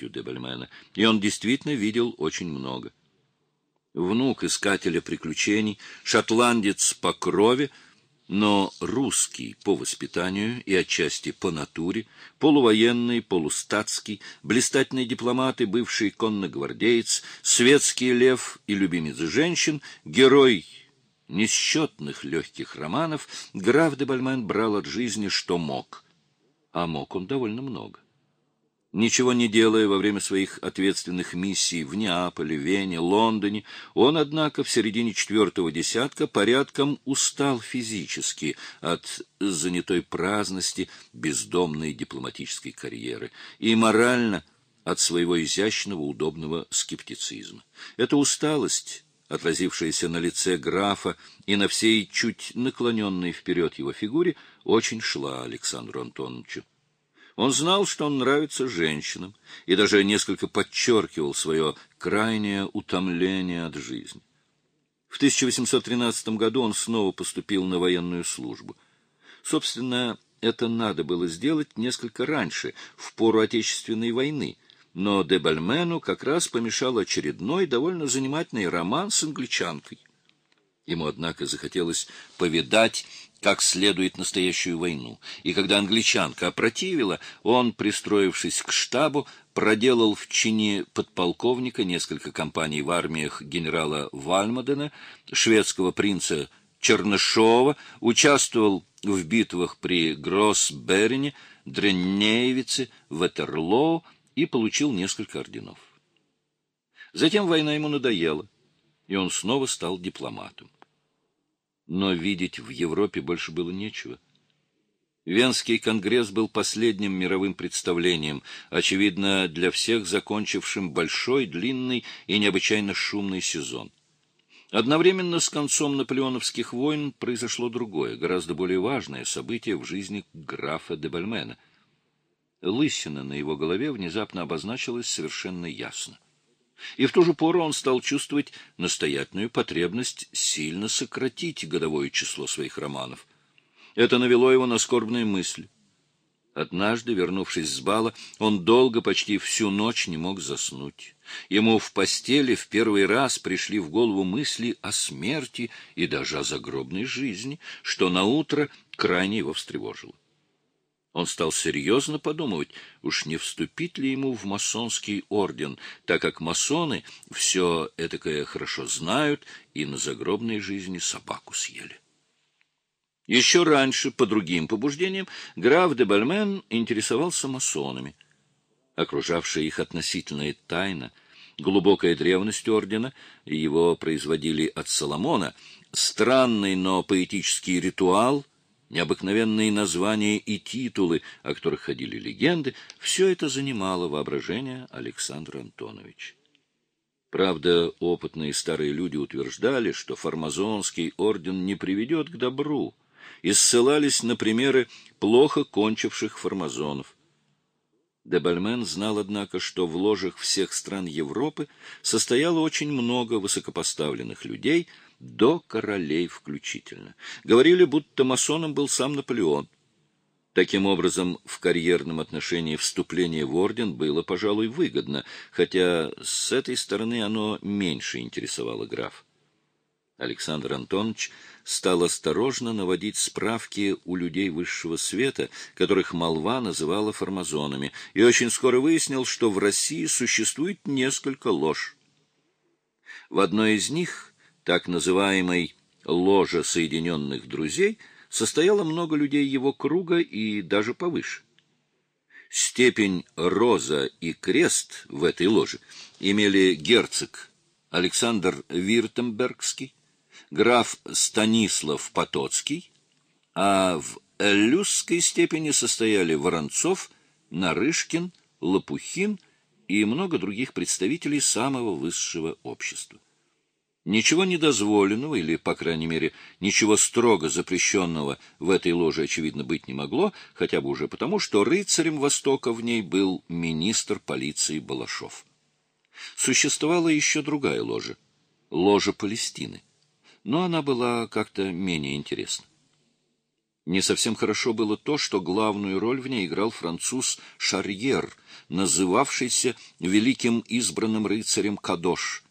Дебельмена, и он действительно видел очень много. Внук искателя приключений, шотландец по крови, но русский по воспитанию и отчасти по натуре, полувоенный, полустатский, блистательный дипломат и бывший конногвардеец, светский лев и любимец женщин, герой несчетных легких романов, граф де Бальмен брал от жизни, что мог. А мог он довольно много. Ничего не делая во время своих ответственных миссий в Неаполе, Вене, Лондоне, он, однако, в середине четвертого десятка порядком устал физически от занятой праздности бездомной дипломатической карьеры и морально от своего изящного, удобного скептицизма. Эта усталость, отразившаяся на лице графа и на всей чуть наклоненной вперед его фигуре, очень шла Александру Антоновичу. Он знал, что он нравится женщинам, и даже несколько подчеркивал свое крайнее утомление от жизни. В 1813 году он снова поступил на военную службу. Собственно, это надо было сделать несколько раньше, в пору Отечественной войны, но де Бальмену как раз помешал очередной довольно занимательный роман с англичанкой. Ему, однако, захотелось повидать как следует настоящую войну. И когда англичанка опротивила, он, пристроившись к штабу, проделал в чине подполковника несколько кампаний в армиях генерала Вальмадена, шведского принца Чернышова, участвовал в битвах при Гроссберне, Дреннеевице, Ватерлоу и получил несколько орденов. Затем война ему надоела, и он снова стал дипломатом но видеть в Европе больше было нечего. Венский конгресс был последним мировым представлением, очевидно, для всех закончившим большой, длинный и необычайно шумный сезон. Одновременно с концом наполеоновских войн произошло другое, гораздо более важное событие в жизни графа де Бальмена. Лысина на его голове внезапно обозначилась совершенно ясно и в ту же пору он стал чувствовать настоятельную потребность сильно сократить годовое число своих романов. Это навело его на скорбные мысли. Однажды, вернувшись с бала, он долго, почти всю ночь не мог заснуть. Ему в постели в первый раз пришли в голову мысли о смерти и даже о загробной жизни, что наутро крайне его встревожило. Он стал серьезно подумывать, уж не вступить ли ему в масонский орден, так как масоны все этакое хорошо знают и на загробной жизни собаку съели. Еще раньше, по другим побуждениям, граф де Бальмен интересовался масонами. Окружавшая их относительная тайна, глубокая древность ордена, его производили от Соломона, странный, но поэтический ритуал — необыкновенные названия и титулы, о которых ходили легенды, все это занимало воображение Александра Антоновича. Правда, опытные старые люди утверждали, что фармазонский орден не приведет к добру, и ссылались на примеры плохо кончивших фармазонов. Дебальмен знал, однако, что в ложах всех стран Европы состояло очень много высокопоставленных людей — до королей включительно. Говорили, будто масоном был сам Наполеон. Таким образом, в карьерном отношении вступление в орден было, пожалуй, выгодно, хотя с этой стороны оно меньше интересовало граф. Александр Антонович стал осторожно наводить справки у людей высшего света, которых молва называла формазонами, и очень скоро выяснил, что в России существует несколько лож. В одной из них так называемой «ложа Соединенных Друзей» состояло много людей его круга и даже повыше. Степень «Роза» и «Крест» в этой ложе имели герцог Александр Виртембергский, граф Станислав Потоцкий, а в Эллюсской степени состояли Воронцов, Нарышкин, Лопухин и много других представителей самого высшего общества. Ничего недозволенного или, по крайней мере, ничего строго запрещенного в этой ложе, очевидно, быть не могло, хотя бы уже потому, что рыцарем Востока в ней был министр полиции Балашов. Существовала еще другая ложа — ложа Палестины, но она была как-то менее интересна. Не совсем хорошо было то, что главную роль в ней играл француз Шарьер, называвшийся великим избранным рыцарем Кадош.